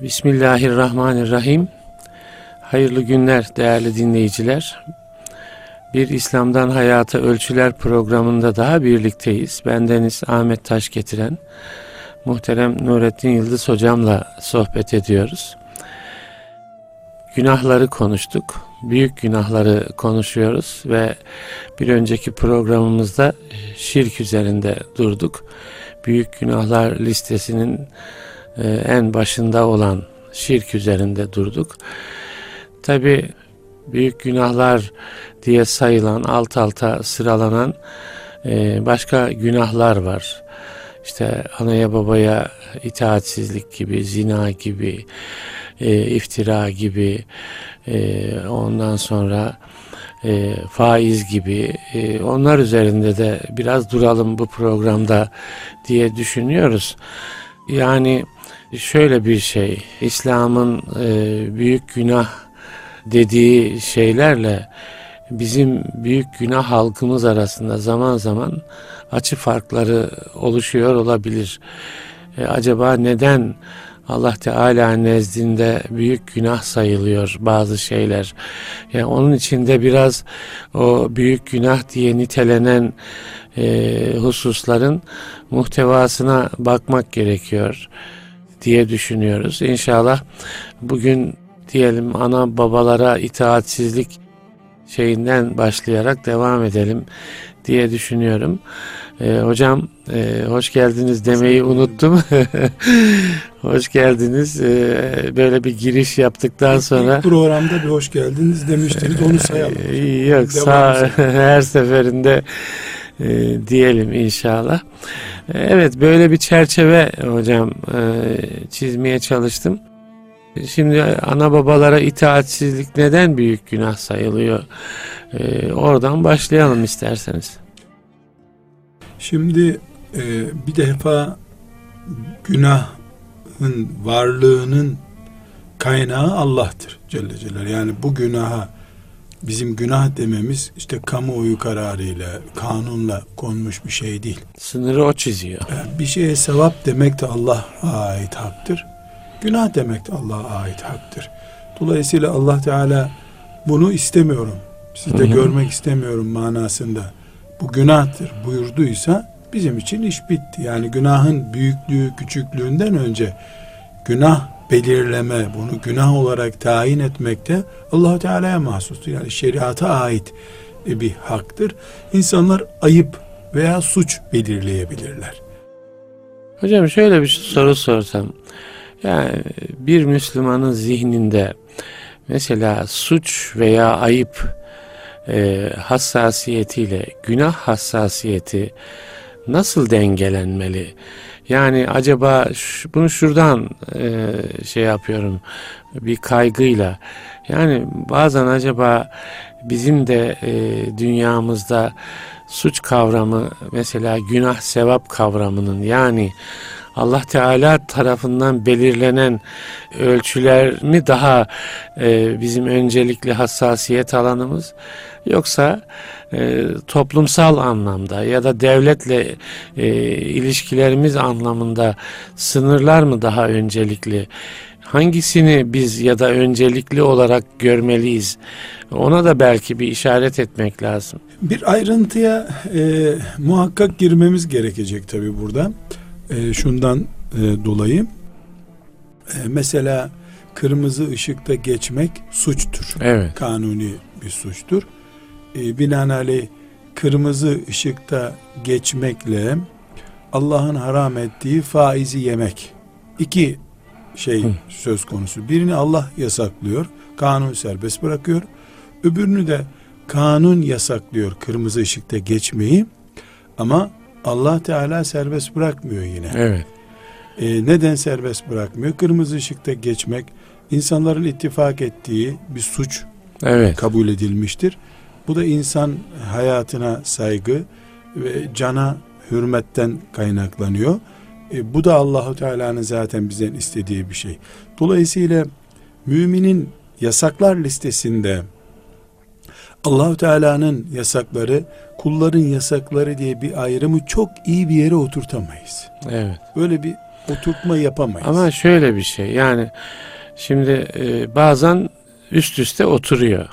Bismillahirrahmanirrahim. Hayırlı günler değerli dinleyiciler. Bir İslam'dan Hayata Ölçüler programında daha birlikteyiz. Bendeniz Ahmet Taş getiren muhterem Nurettin Yıldız hocamla sohbet ediyoruz. Günahları konuştuk. Büyük günahları konuşuyoruz ve bir önceki programımızda şirk üzerinde durduk. Büyük günahlar listesinin e, en başında olan şirk üzerinde durduk. Tabi büyük günahlar diye sayılan alt alta sıralanan e, başka günahlar var. İşte anaya babaya itaatsizlik gibi, zina gibi, e, iftira gibi, ondan sonra faiz gibi onlar üzerinde de biraz duralım bu programda diye düşünüyoruz. Yani şöyle bir şey, İslam'ın e, büyük günah dediği şeylerle bizim büyük günah halkımız arasında zaman zaman açı farkları oluşuyor olabilir. E, acaba neden Allah Teala nezdinde büyük günah sayılıyor bazı şeyler. Yani onun içinde biraz o büyük günah diye nitelenen e, hususların muhtevasına bakmak gerekiyor diye düşünüyoruz. İnşallah bugün diyelim ana babalara itaatsizlik şeyinden başlayarak devam edelim diye düşünüyorum. Ee, hocam e, hoş geldiniz demeyi unuttum. hoş geldiniz. Ee, böyle bir giriş yaptıktan sonra. İlk programda bir hoş geldiniz demiştiniz onu sayalım. Ee, yok sağ, her seferinde e, diyelim inşallah. E, evet böyle bir çerçeve hocam e, çizmeye çalıştım. Şimdi ana babalara itaatsizlik neden büyük günah sayılıyor? E, oradan başlayalım isterseniz. Şimdi e, bir defa günahın varlığının kaynağı Allah'tır Celle Celaluhu. Yani bu günaha bizim günah dememiz işte kamuoyu kararıyla, kanunla konmuş bir şey değil. Sınırı o çiziyor. Bir şeye sevap demek de Allah'a ait haktır. Günah demek de Allah'a ait haktır. Dolayısıyla Allah Teala bunu istemiyorum, sizde görmek istemiyorum manasında bu günahtır buyurduysa bizim için iş bitti. Yani günahın büyüklüğü, küçüklüğünden önce günah belirleme, bunu günah olarak tayin etmekte allah Teala'ya mahsustur. Yani şeriata ait bir haktır. İnsanlar ayıp veya suç belirleyebilirler. Hocam şöyle bir soru sorsam. Yani bir Müslümanın zihninde mesela suç veya ayıp e, hassasiyetiyle günah hassasiyeti nasıl dengelenmeli? Yani acaba bunu şuradan e, şey yapıyorum bir kaygıyla. Yani bazen acaba bizim de e, dünyamızda suç kavramı mesela günah sevap kavramının yani Allah Teala tarafından belirlenen ölçüler mi daha e, bizim öncelikli hassasiyet alanımız yoksa e, toplumsal anlamda ya da devletle e, ilişkilerimiz anlamında sınırlar mı daha öncelikli? Hangisini biz ya da öncelikli olarak görmeliyiz? Ona da belki bir işaret etmek lazım. Bir ayrıntıya e, muhakkak girmemiz gerekecek tabi burada. E, şundan e, dolayı e, mesela kırmızı ışıkta geçmek suçtur. Evet. Kanuni bir suçtur e, binaenaleyh kırmızı ışıkta geçmekle Allah'ın haram ettiği faizi yemek iki şey Hı. söz konusu. Birini Allah yasaklıyor, kanun serbest bırakıyor. Öbürünü de kanun yasaklıyor kırmızı ışıkta geçmeyi. Ama Allah Teala serbest bırakmıyor yine. Evet. Ee, neden serbest bırakmıyor? Kırmızı ışıkta geçmek insanların ittifak ettiği bir suç evet. kabul edilmiştir. Bu da insan hayatına saygı ve cana hürmetten kaynaklanıyor. E, bu da Allahu Teala'nın zaten bizden istediği bir şey. Dolayısıyla müminin yasaklar listesinde Allahu Teala'nın yasakları, kulların yasakları diye bir ayrımı çok iyi bir yere oturtamayız. Evet. Böyle bir oturtma yapamayız. Ama şöyle bir şey yani şimdi e, bazen üst üste oturuyor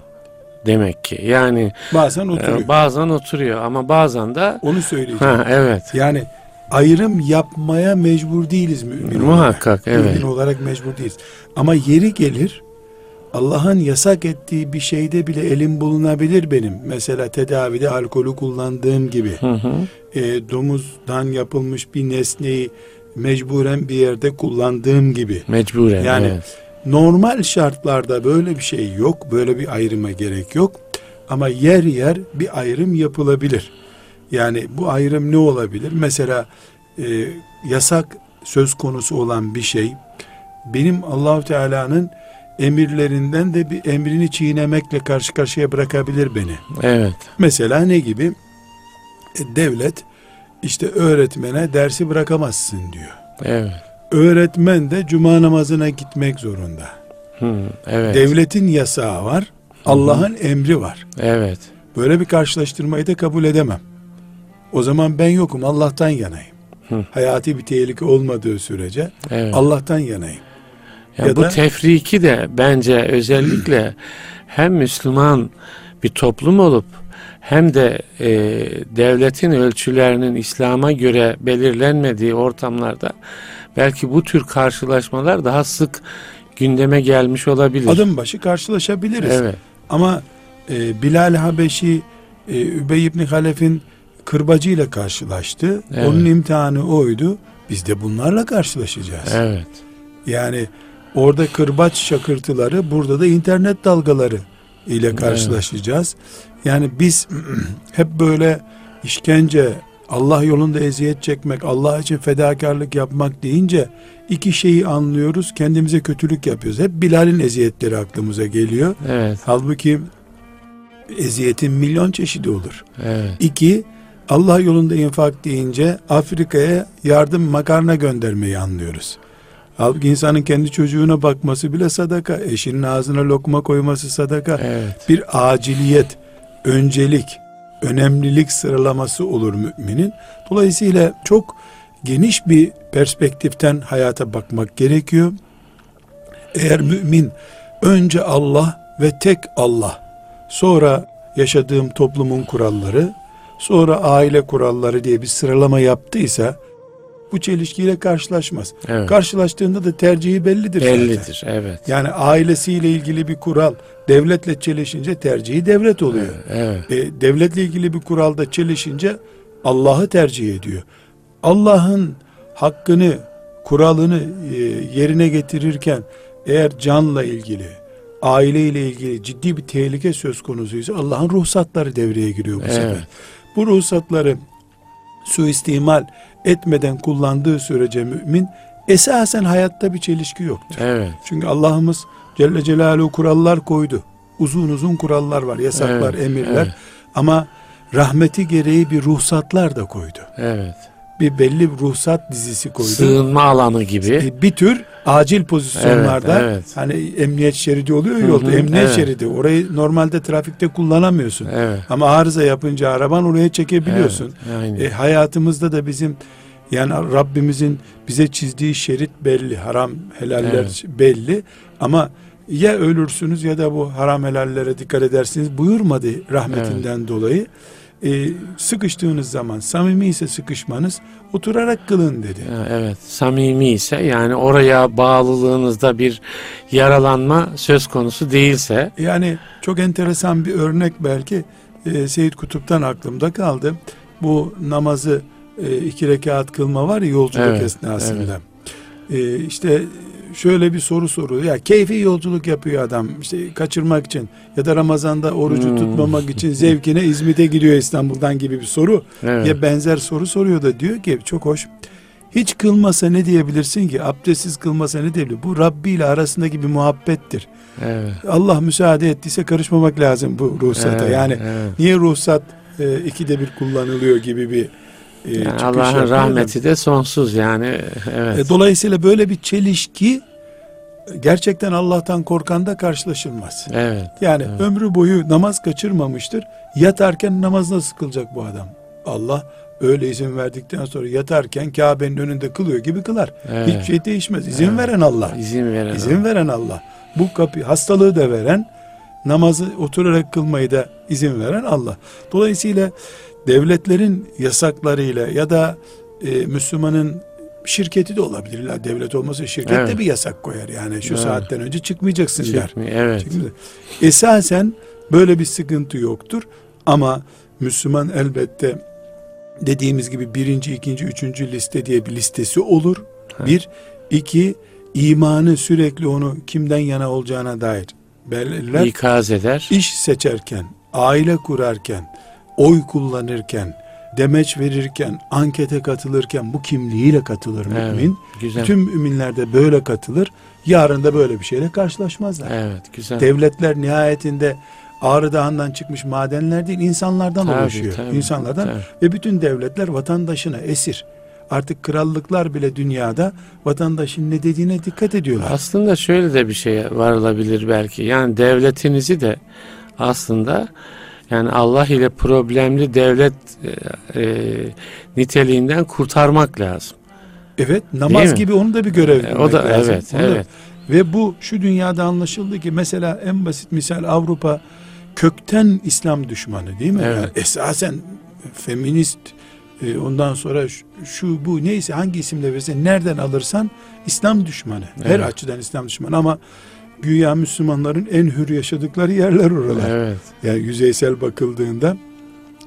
demek ki. Yani bazen e, oturuyor. bazen oturuyor ama bazen de Onu söyleyeceğim. ha, evet Yani ayrım yapmaya mecbur değiliz mümin muhakkak olarak. evet. Mümin olarak mecbur değiliz. Ama yeri gelir Allah'ın yasak ettiği bir şeyde bile elim bulunabilir benim. Mesela tedavide alkolü kullandığım gibi. Hı hı. E, domuzdan yapılmış bir nesneyi mecburen bir yerde kullandığım gibi. Mecburen Yani evet. Normal şartlarda böyle bir şey yok. Böyle bir ayrıma gerek yok. Ama yer yer bir ayrım yapılabilir. Yani bu ayrım ne olabilir? Mesela e, yasak söz konusu olan bir şey benim Allahu Teala'nın emirlerinden de bir emrini çiğnemekle karşı karşıya bırakabilir beni. Evet. Mesela ne gibi? E, devlet işte öğretmene dersi bırakamazsın diyor. Evet. Öğretmen de cuma namazına gitmek zorunda. Hı, evet. Devletin yasağı var. Allah'ın emri var. Evet. Böyle bir karşılaştırmayı da kabul edemem. O zaman ben yokum. Allah'tan yanayım. Hı. Hayati bir tehlike olmadığı sürece Evet. Allah'tan yanayım. Ya ya bu da- tefriki de bence özellikle hem Müslüman bir toplum olup hem de e, devletin ölçülerinin İslam'a göre belirlenmediği ortamlarda belki bu tür karşılaşmalar daha sık gündeme gelmiş olabilir. Adım başı karşılaşabiliriz. Evet. Ama e, Bilal Habeşi e, Übey ibn Halef'in kırbacıyla karşılaştı. Evet. Onun imtihanı oydu. Biz de bunlarla karşılaşacağız. Evet. Yani orada kırbaç şakırtıları, burada da internet dalgaları ile karşılaşacağız. Yani biz hep böyle işkence, Allah yolunda eziyet çekmek, Allah için fedakarlık yapmak deyince iki şeyi anlıyoruz, kendimize kötülük yapıyoruz. Hep Bilal'in eziyetleri aklımıza geliyor. Evet. Halbuki eziyetin milyon çeşidi olur. Evet. İki, Allah yolunda infak deyince Afrika'ya yardım makarna göndermeyi anlıyoruz. Halbuki insanın kendi çocuğuna bakması bile sadaka. Eşinin ağzına lokma koyması sadaka. Evet. Bir aciliyet, öncelik, önemlilik sıralaması olur müminin. Dolayısıyla çok geniş bir perspektiften hayata bakmak gerekiyor. Eğer mümin önce Allah ve tek Allah, sonra yaşadığım toplumun kuralları, sonra aile kuralları diye bir sıralama yaptıysa bu çelişkiyle karşılaşmaz. Evet. Karşılaştığında da tercihi bellidir. zaten. Bellidir. Evet. Yani ailesiyle ilgili bir kural devletle çelişince tercihi devlet oluyor. Evet. E, devletle ilgili bir kuralda çelişince Allah'ı tercih ediyor. Allah'ın hakkını, kuralını e, yerine getirirken eğer canla ilgili, aileyle ilgili ciddi bir tehlike söz konusuysa Allah'ın ruhsatları devreye giriyor bu Evet. sefer. Bu ruhsatları suistimal etmeden kullandığı sürece mümin esasen hayatta bir çelişki yoktur. Evet. Çünkü Allah'ımız Celle Celaluhu kurallar koydu. Uzun uzun kurallar var, yasaklar, Evet, emirler. evet. Ama rahmeti gereği bir ruhsatlar da koydu. Evet. Bir belli bir ruhsat dizisi koydu. Sığınma alanı gibi. E, bir tür acil pozisyonlarda Evet, evet. hani emniyet şeridi oluyor ya Hı yolda. hı, emniyet evet. şeridi. Orayı normalde trafikte kullanamıyorsun. Evet. Ama arıza yapınca araban oraya çekebiliyorsun. Evet, aynen. E, hayatımızda da bizim yani Rabbimizin bize çizdiği şerit belli. Haram helaller Evet. belli. Ama ya ölürsünüz ya da bu haram helallere dikkat edersiniz buyurmadı rahmetinden dolayı. E, sıkıştığınız zaman samimi ise sıkışmanız oturarak kılın dedi. Evet, samimi ise yani oraya bağlılığınızda bir yaralanma söz konusu değilse Yani çok enteresan bir örnek belki e, Seyyid Kutup'tan aklımda kaldı. Bu namazı e, iki rekat kılma var ya yolculuk Evet, esnasında. E, işte şöyle bir soru soruyor. Ya keyfi yolculuk yapıyor adam işte kaçırmak için ya da Ramazan'da orucu Hmm. tutmamak için zevkine İzmit'e gidiyor İstanbul'dan gibi bir soru. evet, Ya benzer soru soruyor da diyor ki çok hoş. Hiç kılmasa ne diyebilirsin ki? Abdestsiz kılmasa ne diyebilir? Bu Rabbi ile arasındaki bir muhabbettir. evet, Allah müsaade ettiyse karışmamak lazım bu ruhsata. evet, yani evet. niye ruhsat e, ikide bir kullanılıyor gibi bir e, Yani Allah'ın rahmeti de sonsuz yani evet. E, dolayısıyla böyle bir çelişki gerçekten Allah'tan korkan da karşılaşılmaz. evet. Yani Evet. ömrü boyu namaz kaçırmamıştır. Yatarken namaz nasıl kılacak bu adam? Allah öyle izin verdikten sonra yatarken Kabe'nin önünde kılıyor gibi kılar. Evet. Hiçbir şey değişmez. İzin Evet. veren Allah. İzin veren. İzin veren Allah. Bu kapı hastalığı da veren, namazı oturarak kılmayı da izin veren Allah. Dolayısıyla devletlerin yasaklarıyla ya da e, Müslümanın şirketi de olabilir. İlla devlet olmasa şirket Evet. de bir yasak koyar. Yani şu Evet. saatten önce çıkmayacaksın der. Çıkmıyor, Evet. Esasen böyle bir sıkıntı yoktur. Ama Müslüman elbette dediğimiz gibi birinci, ikinci, üçüncü liste diye bir listesi olur. Ha. Bir, iki, imanı sürekli onu kimden yana olacağına dair belirler. İkaz eder. İş seçerken, aile kurarken, oy kullanırken, demeç verirken, ankete katılırken bu kimliğiyle katılır Evet. mümin. Güzel. Tüm müminler de böyle katılır. Yarın da böyle bir şeyle karşılaşmazlar. Evet. Güzel. Devletler nihayetinde Ağrı Dağı'ndan çıkmış madenler değil, insanlardan Tabii, oluşuyor. tabii, insanlardan tabii. ve bütün devletler vatandaşına esir. Artık krallıklar bile dünyada vatandaşın ne dediğine dikkat ediyorlar. Aslında şöyle de bir şey varılabilir belki. Yani devletinizi de aslında yani Allah ile problemli devlet e, e, niteliğinden kurtarmak lazım. Evet, namaz gibi onu da bir görev E, o da lazım. evet, Onu da- evet. Ve bu şu dünyada anlaşıldı ki mesela en basit misal Avrupa kökten İslam düşmanı değil mi? Evet. Yani esasen feminist e, ondan sonra şu, şu bu neyse hangi isimle versen nereden alırsan İslam düşmanı. Her Evet. açıdan İslam düşmanı ama güya Müslümanların en hür yaşadıkları yerler oralar. Evet. Yani yüzeysel bakıldığında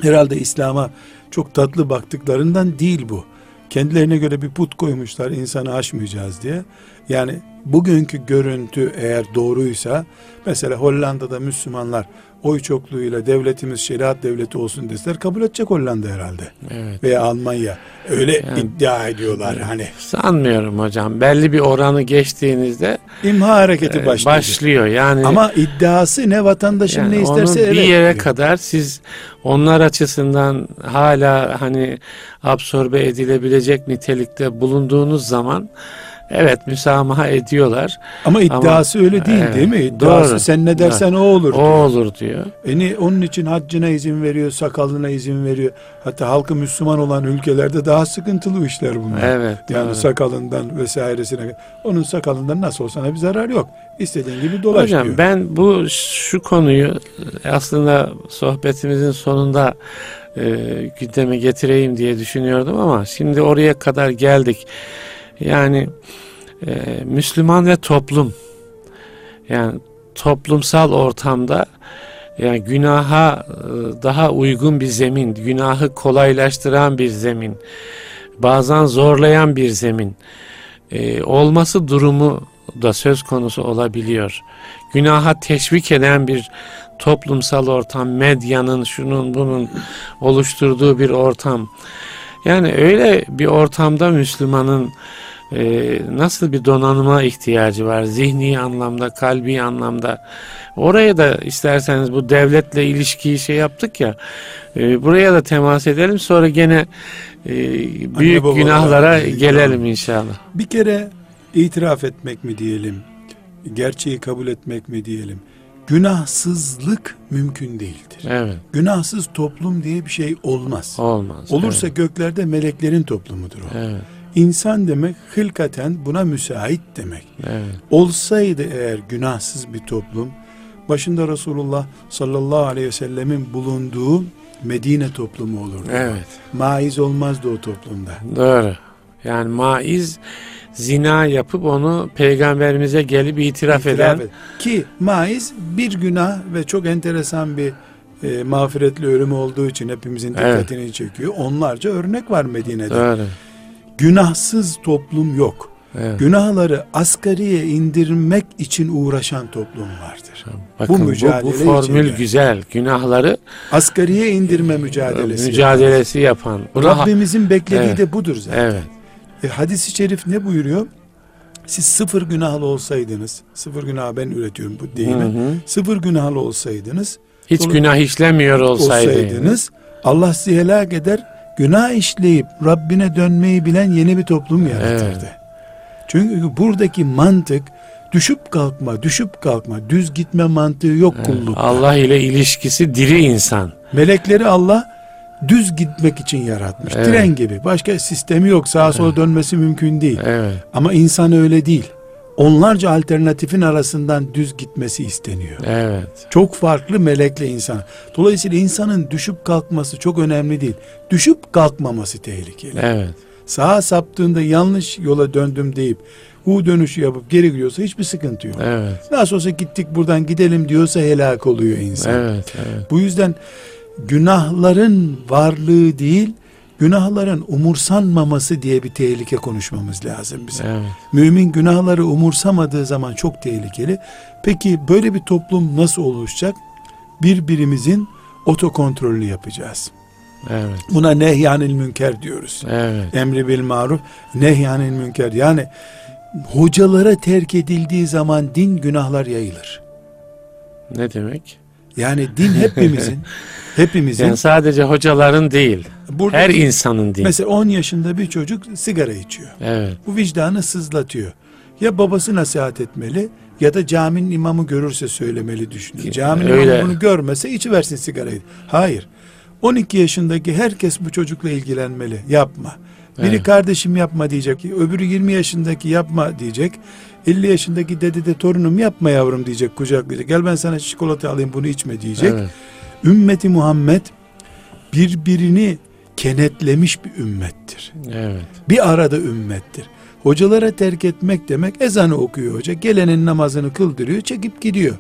herhalde İslam'a çok tatlı baktıklarından değil bu. Kendilerine göre bir put koymuşlar insanı aşmayacağız diye. Yani bugünkü görüntü eğer doğruysa mesela Hollanda'da Müslümanlar oy çokluğuyla devletimiz şeriat devleti olsun deseler kabul edecek Hollanda herhalde. Evet. Veya Almanya. Öyle Yani- iddia ediyorlar hani. Sanmıyorum hocam. Belli bir oranı geçtiğinizde İmha hareketi e, başlıyor. başlıyor. Yani Ama iddiası ne vatandaşın yani ne isterse onu bir evet yere diyor. kadar siz onlar açısından hala hani absorbe edilebilecek nitelikte bulunduğunuz zaman evet müsamaha ediyorlar. Ama iddiası öyle değil Evet, değil mi? İddiası doğru. sen ne dersen o olur. O diyor. olur diyor. E ni- onun için haccına izin veriyor, sakalına izin veriyor. Hatta halkı Müslüman olan ülkelerde daha sıkıntılı işler bunlar. Evet. Yani doğru. sakalından vesairesine. Onun sakalından nasıl olsa bir zarar yok. İstediğin gibi dolaş Hocam diyor. ben bu şu konuyu aslında sohbetimizin sonunda e, gündeme getireyim diye düşünüyordum ama şimdi oraya kadar geldik. Yani e, Müslüman ve toplum yani toplumsal ortamda yani günaha e, daha uygun bir zemin, günahı kolaylaştıran bir zemin, bazen zorlayan bir zemin e, olması durumu da söz konusu olabiliyor. Günaha teşvik eden bir toplumsal ortam, medyanın, şunun bunun oluşturduğu bir ortam. Yani öyle bir ortamda Müslümanın e, nasıl bir donanıma ihtiyacı var? Zihni anlamda, kalbi anlamda. Oraya da isterseniz bu devletle ilişkiyi şey yaptık ya. e, buraya da temas edelim. Sonra gene e, büyük babalara günahlara ilgili gelelim inşallah. Bir kere itiraf etmek mi diyelim? Gerçeği kabul etmek mi diyelim? Günahsızlık mümkün değildir. Evet. Günahsız toplum diye bir şey olmaz. Olmaz. Olursa göklerde meleklerin toplumudur o. Evet. İnsan demek hılkaten buna müsait demek. Evet. Olsaydı eğer günahsız bir toplum, başında Resulullah sallallahu aleyhi ve sellemin bulunduğu Medine toplumu olurdu. Evet. Maiz olmazdı o toplumda. Doğru. Yani maiz zina yapıp onu peygamberimize gelip itiraf, İtiraf eden et. Ki maiz bir günah ve çok enteresan bir e, mağfiretli ölümü olduğu için hepimizin Evet. dikkatini çekiyor. Onlarca örnek var Medine'de. doğru. Günahsız toplum yok. Evet. Günahları asgariye indirmek için uğraşan toplum vardır. Bakın bu, bu, mücadele formül içinde. güzel. Günahları Asgariye indirme mücadelesi. mücadelesi yapan. Buna Rabbimizin beklediği Evet. de budur zaten. Evet. E, hadis-i şerif ne buyuruyor? Siz sıfır günahlı olsaydınız, sıfır günah ben üretiyorum bu deyimi. Hı hı. Sıfır günahlı olsaydınız, Hiç günah işlemiyor olsaydı. olsaydınız Allah sizi helak eder. Günah işleyip Rabbine dönmeyi bilen yeni bir toplum yaratırdı. Çünkü buradaki mantık düşüp kalkma, düşüp kalkma, düz gitme mantığı yok Evet. kullukta. Allah ile ilişkisi diri insan. Melekleri Allah düz gitmek için yaratmış. Evet. Tren gibi. Başka sistemi yok. Sağa sola dönmesi mümkün değil. Evet. Ama insan öyle değil. Onlarca alternatifin arasından düz gitmesi isteniyor. Evet. Çok farklı melekle insan. Dolayısıyla insanın düşüp kalkması çok önemli değil. Düşüp kalkmaması tehlikeli. Evet. Sağa saptığında yanlış yola döndüm deyip U dönüşü yapıp geri gidiyorsa hiçbir sıkıntı yok. Evet. Nasıl olsa gittik buradan gidelim diyorsa helak oluyor insan. Evet. Evet. Bu yüzden günahların varlığı değil, günahların umursanmaması diye bir tehlike konuşmamız lazım bizim. Evet. Mümin günahları umursamadığı zaman çok tehlikeli. Peki böyle bir toplum nasıl oluşacak? Birbirimizin otokontrolünü yapacağız. Evet. Buna nehyanil münker diyoruz. Evet. Emri bil maruf, nehyanil münker. Yani hocalara terk edildiği zaman din günahlar yayılır. Ne demek? Yani din hepimizin, hepimizin. Yani sadece hocaların değil, burada her insanın değil. mesela 10 yaşında bir çocuk sigara içiyor. Evet. Bu vicdanı sızlatıyor. Ya babası nasihat etmeli ya da caminin imamı görürse söylemeli düşünüyor. Caminin Öyle. imamı bunu görmese içiversin sigarayı. Hayır. 12 yaşındaki herkes bu çocukla ilgilenmeli. Yapma. Biri Evet. kardeşim yapma diyecek. Öbürü 20 yaşındaki yapma diyecek. 50 yaşındaki dede de torunum yapma yavrum diyecek kucaklayacak. Gel ben sana çikolata alayım bunu içme diyecek. Evet. Ümmeti Muhammed birbirini kenetlemiş bir ümmettir. Evet. Bir arada ümmettir. Hocalara terk etmek demek ezanı okuyor hoca. Gelenin namazını kıldırıyor, çekip gidiyor.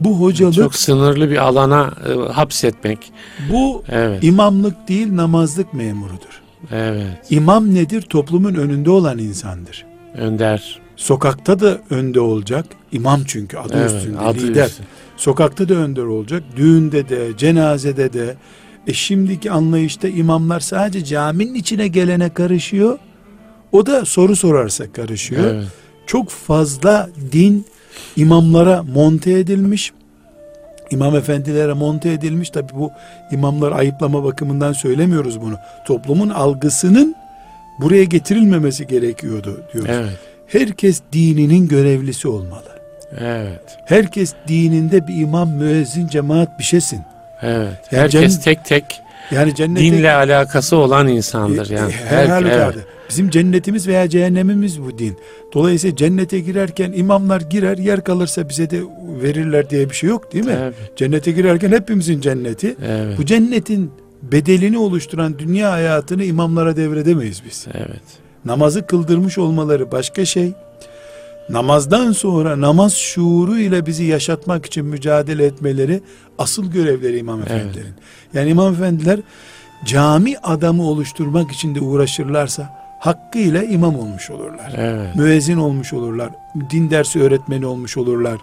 Bu hocalık, Çok sınırlı bir alana e, hapsetmek. bu Evet. imamlık değil namazlık memurudur. Evet. İmam nedir? Toplumun önünde olan insandır. Önder. Sokakta da önde olacak. İmam çünkü adı Evet. üstünde Adı lider. üstü. Sokakta da önder olacak. Düğünde de, cenazede de. E şimdiki anlayışta imamlar sadece caminin içine gelene karışıyor. O da soru sorarsa karışıyor. Evet. Çok fazla din imamlara monte edilmiş. İmam efendilere monte edilmiş. Tabi bu imamlar ayıplama bakımından söylemiyoruz bunu. Toplumun algısının buraya getirilmemesi gerekiyordu diyoruz. Evet. Herkes dininin görevlisi olmalı. Evet. Herkes dininde bir imam, müezzin, cemaat bir şeysin. Evet. Yani Herkes cennet- tek tek Yani cennete dinle alakası olan insandır yani. E, her Her- halükarda. evet. Bizim cennetimiz veya cehennemimiz bu din. Dolayısıyla cennete girerken imamlar girer, yer kalırsa bize de verirler diye bir şey yok değil mi? Evet. Cennete girerken hepimizin cenneti. Evet. Bu cennetin bedelini oluşturan dünya hayatını imamlara devredemeyiz biz. Evet. Namazı kıldırmış olmaları başka şey. Namazdan sonra namaz şuuru ile bizi yaşatmak için mücadele etmeleri asıl görevleri imam Evet. efendilerin. Yani imam efendiler cami adamı oluşturmak için de uğraşırlarsa hakkıyla imam olmuş olurlar. Evet. Müezzin olmuş olurlar. Din dersi öğretmeni olmuş olurlar.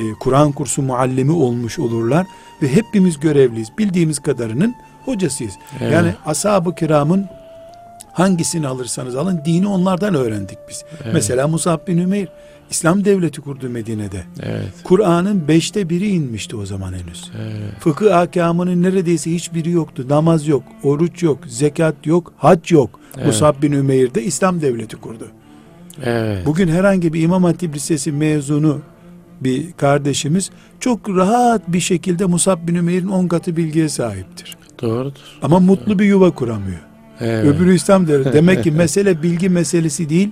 e, Kur'an kursu muallimi olmuş olurlar. Ve hepimiz görevliyiz. Bildiğimiz kadarının hocasıyız. Evet. Yani ashab-ı kiramın hangisini alırsanız alın dini onlardan öğrendik biz. Evet. Mesela Musab bin Ümeyr İslam devleti kurdu Medine'de. Evet. Kur'an'ın beşte biri inmişti o zaman henüz. Evet. Fıkıh ahkamının neredeyse hiçbiri yoktu. Namaz yok, oruç yok, zekat yok, hac yok. Evet. Musab bin Ümeyr de İslam devleti kurdu. Evet. Bugün herhangi bir İmam Hatip Lisesi mezunu bir kardeşimiz çok rahat bir şekilde Musab bin Ümeyr'in on katı bilgiye sahiptir. Doğrudur. Ama mutlu bir yuva kuramıyor. Evet. Öbürü İslam der. Demek ki mesele bilgi meselesi değil,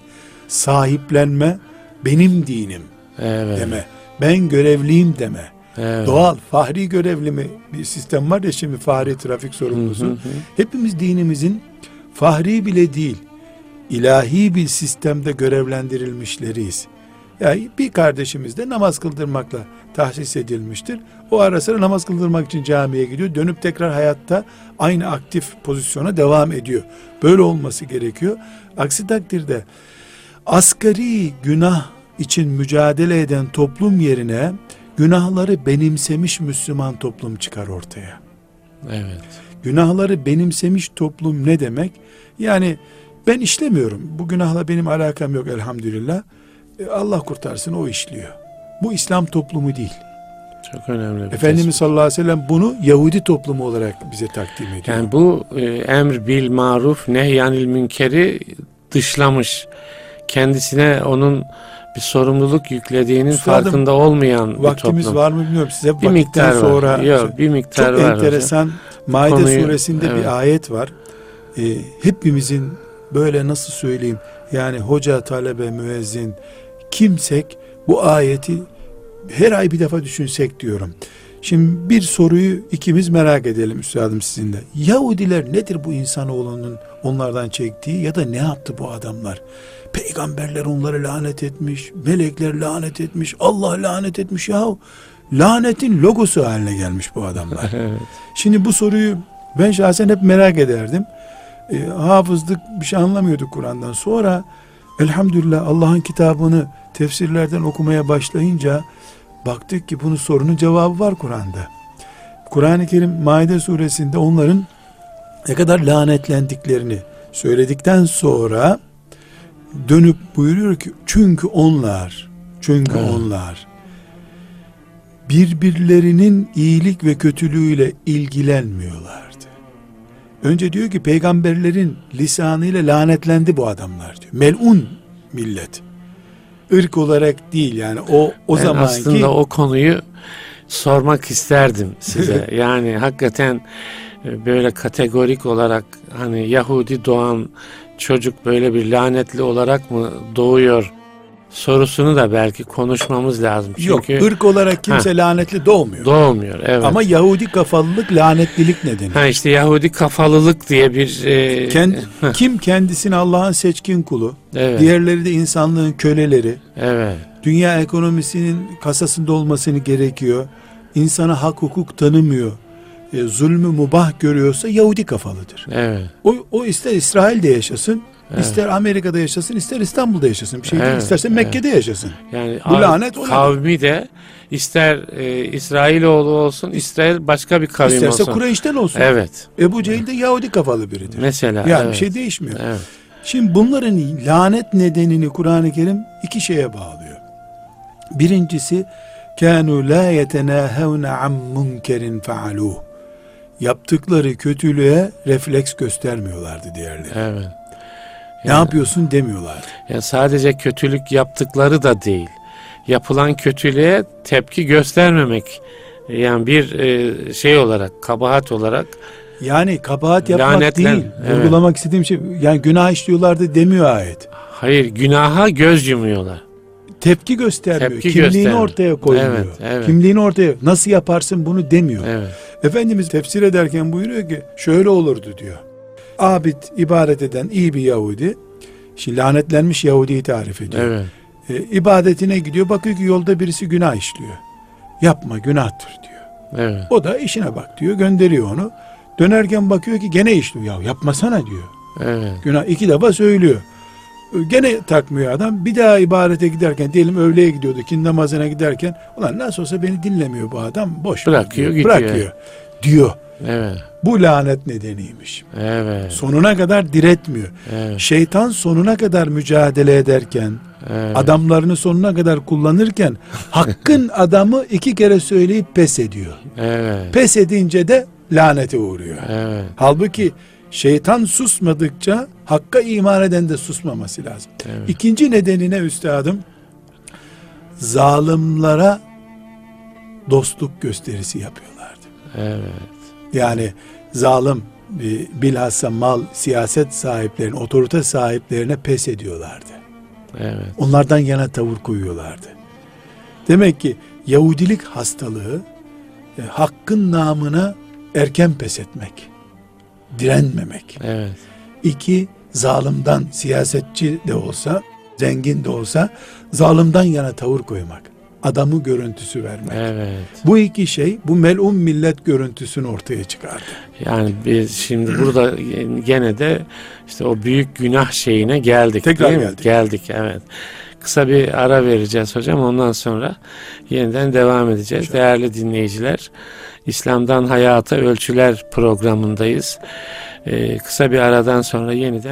sahiplenme, benim dinim Evet. deme, ben görevliyim deme. Evet. Doğal, fahri görevli mi bir sistem var ya şimdi fahri trafik sorumlusu. Hı hı hı. Hepimiz dinimizin fahri bile değil, ilahi bir sistemde görevlendirilmişleriyiz. Yani bir kardeşimiz de namaz kıldırmakla tahsis edilmiştir. O ara sıra namaz kıldırmak için camiye gidiyor. Dönüp tekrar hayatta aynı aktif pozisyona devam ediyor. Böyle olması gerekiyor. Aksi takdirde asgari günah için mücadele eden toplum yerine günahları benimsemiş Müslüman toplum çıkar ortaya. Evet. Günahları benimsemiş toplum ne demek? Yani ben işlemiyorum. Bu günahla benim alakam yok elhamdülillah. E, Allah kurtarsın o işliyor. Bu İslam toplumu değil. Çok önemli bir Efendimiz tespit. sallallahu aleyhi ve sellem bunu Yahudi toplumu olarak bize takdim ediyor. Yani bu e, emr bil maruf nehyanil münkeri dışlamış. Kendisine onun bir sorumluluk yüklediğinin Üstadım, farkında olmayan bir Vaktimiz toplum. var mı bilmiyorum. Size bir miktar sonra var. Yok, bir miktar çok var. enteresan Maide Konuyu- suresinde evet. bir ayet var. Ee, hepimizin böyle nasıl söyleyeyim yani hoca, talebe, müezzin kimsek bu ayeti her ay bir defa düşünsek diyorum. Şimdi bir soruyu ikimiz merak edelim üstadım sizinle. Yahudiler nedir bu insanoğlunun onlardan çektiği ya da ne yaptı bu adamlar? Peygamberler onları lanet etmiş, melekler lanet etmiş, Allah lanet etmiş yahu. Lanetin logosu haline gelmiş bu adamlar. Evet. Şimdi bu soruyu ben şahsen hep merak ederdim. E, hafızlık bir şey anlamıyorduk Kur'an'dan. Sonra elhamdülillah Allah'ın kitabını tefsirlerden okumaya başlayınca baktık ki bunun sorunun cevabı var Kur'an'da. Kur'an-ı Kerim Maide suresinde onların ne kadar lanetlendiklerini söyledikten sonra dönüp buyuruyor ki çünkü onlar çünkü Evet. onlar birbirlerinin iyilik ve kötülüğüyle ilgilenmiyorlardı. Önce diyor ki peygamberlerin lisanıyla lanetlendi bu adamlar diyor. Melun millet. Irk olarak değil yani o o Ben zamanki aslında o konuyu sormak isterdim size. yani hakikaten e, böyle kategorik olarak hani Yahudi doğan çocuk böyle bir lanetli olarak mı doğuyor sorusunu da belki konuşmamız lazım. yok Çünkü ırk olarak kimse lanetli doğmuyor. doğmuyor. Evet. Ama Yahudi kafalılık lanetlilik nedeni. ha işte Yahudi kafalılık diye bir e, Kend- kim kendisini Allah'ın seçkin kulu, evet, diğerleri de insanlığın köleleri, evet, dünya ekonomisinin kasasında olmasını gerekiyor. İnsana hak hukuk tanımıyor. E, zulmü mubah görüyorsa Yahudi kafalıdır. evet, O, o ister İsrail'de yaşasın, Evet. ister Amerika'da yaşasın, ister İstanbul'da yaşasın. Bir şey değil. Evet, İsterse evet. Mekke'de yaşasın. Yani Bu lanet ona kavmi de ister e, İsrailoğlu olsun, ister başka bir kavim İsterse olsun. Kureyş'ten olsun. Evet. Ebu Cehil de Yahudi kafalı biridir. Mesela. yani evet. bir şey değişmiyor. Evet. Şimdi bunların lanet nedenini Kur'an-ı Kerim iki şeye bağlıyor. Birincisi kânû lâ yetenâhevne am munkerin fealûh. Yaptıkları kötülüğe refleks göstermiyorlardı diğerleri. Evet. Ne Yani- yapıyorsun demiyorlardı. Yani sadece kötülük yaptıkları da değil. Yapılan kötülüğe tepki göstermemek. Yani bir e, şey olarak, kabahat olarak Yani kabahat yapmak Lanetlen, değil. evet. Vurgulamak istediğim şey yani günah işliyorlardı demiyor ayet. hayır günaha göz yumuyorlar. Tepki göstermiyor. Tepki Kimliğini göstermiyor. ortaya koymuyor. Evet, evet. Kimliğini ortaya nasıl yaparsın bunu demiyor. Evet. Efendimiz tefsir ederken buyuruyor ki şöyle olurdu diyor. Abid ibadet eden iyi bir Yahudi şimdi lanetlenmiş Yahudi'yi tarif ediyor. Evet. E, ibadetine gidiyor bakıyor ki yolda birisi günah işliyor. Yapma günahtır diyor. Evet. O da işine bak diyor gönderiyor onu. Dönerken bakıyor ki gene işliyor. Ya yapmasana diyor. Evet. Günah iki defa söylüyor. E, Gene takmıyor adam. Bir daha ibadete giderken diyelim öğleye gidiyordu. Kin namazına giderken ulan nasıl olsa beni dinlemiyor bu adam. Boş Bırakıyor, diyor. gidiyor. Bırakıyor. Diyor. Evet. Bu lanet nedeniymiş. Evet. Sonuna kadar diretmiyor. Evet. Şeytan sonuna kadar mücadele ederken, Evet. adamlarını sonuna kadar kullanırken hakkın adamı iki kere söyleyip pes ediyor. Evet. Pes edince de lanete uğruyor. Evet. Halbuki şeytan susmadıkça hakka iman eden de susmaması lazım. Evet. İkinci nedenine üstadım zalimlere dostluk gösterisi yapıyorlardı. Evet. Yani zalim e, bilhassa mal, siyaset sahiplerine, otorite sahiplerine pes ediyorlardı. Evet. Onlardan yana tavır koyuyorlardı. Demek ki Yahudilik hastalığı e, hakkın namına erken pes etmek, direnmemek. Evet. İki, zalimden siyasetçi de olsa, zengin de olsa zalimden yana tavır koymak. Adamı görüntüsü vermek. Evet. Bu iki şey bu melun millet görüntüsünü ortaya çıkardı. Yani biz şimdi burada gene de işte o büyük günah şeyine geldik. Tekrar değil mi? geldik. Geldik evet. Kısa bir ara vereceğiz hocam. Ondan sonra yeniden devam edeceğiz. İnşallah. Değerli dinleyiciler, İslam'dan Hayata Ölçüler programındayız. Ee, kısa bir aradan sonra yeniden